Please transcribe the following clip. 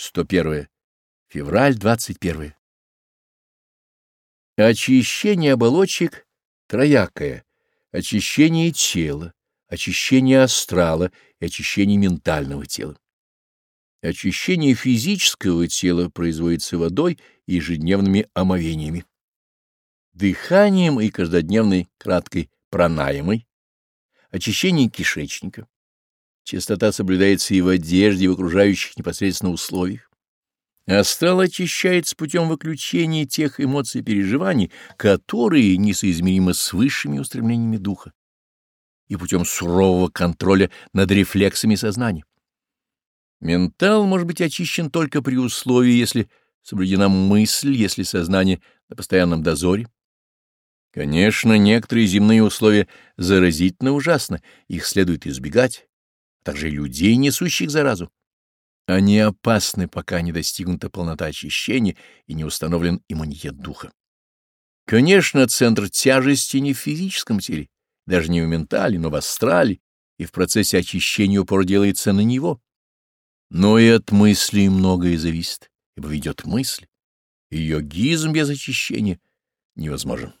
101. Февраль 21. Очищение оболочек троякое. Очищение тела, очищение астрала и очищение ментального тела. Очищение физического тела производится водой и ежедневными омовениями. Дыханием и каждодневной краткой пранаемой. Очищение кишечника Чистота соблюдается и в одежде, и в окружающих непосредственно условиях. А астрал очищается путем выключения тех эмоций и переживаний, которые несоизмеримы с высшими устремлениями духа, и путем сурового контроля над рефлексами сознания. Ментал может быть очищен только при условии, если соблюдена мысль, если сознание на постоянном дозоре. Конечно, некоторые земные условия заразительно ужасны, их следует избегать также и людей, несущих заразу. Они опасны, пока не достигнута полнота очищения и не установлен иммунитет духа. Конечно, центр тяжести не в физическом теле, даже не в ментале, но в астрале, и в процессе очищения упор делается на него. Но и от мыслей многое зависит, ибо ведет мысль. Ее гизм без очищения невозможен.